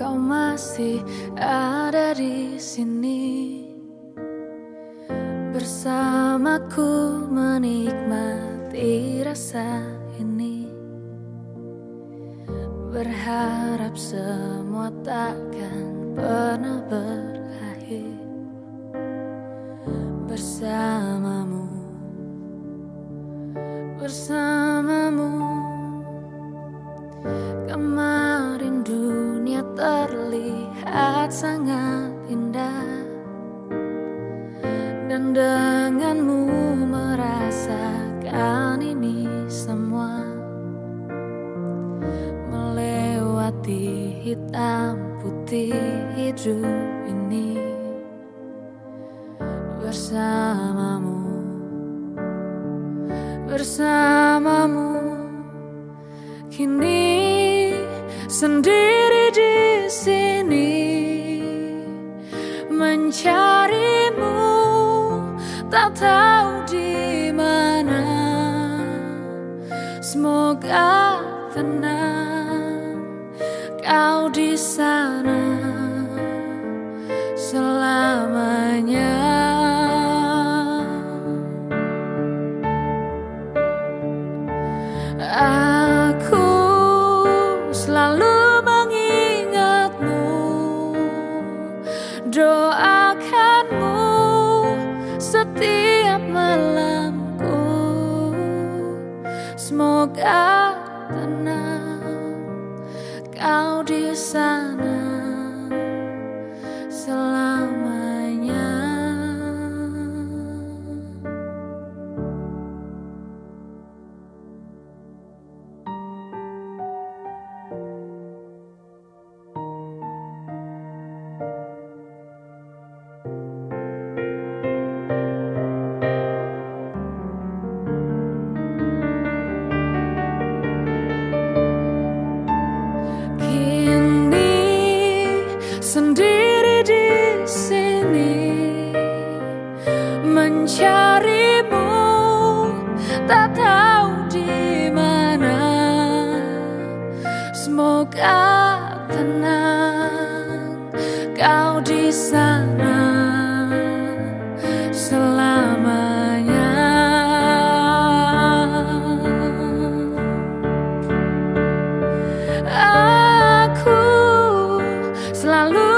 kau masih ada di sini. Bersamaku menikmati rasa ini. Berharap semua takkan pernah berakhir. Bersamamu bersamamu terlihat sangat indah. Dan denganmu merasakan ini semua. Melewati hitam putih hidup ini. Bersamamu. Bersamamu. Kini sendiri di sini mencarimu tak tahu di mana. Semoga tenang kau di sana setiap malamku. Semoga tenang. Kau di sana sendiri di sini mencarimu tak tahu di mana semoga tenang kau di sana selamanya. Aku selalu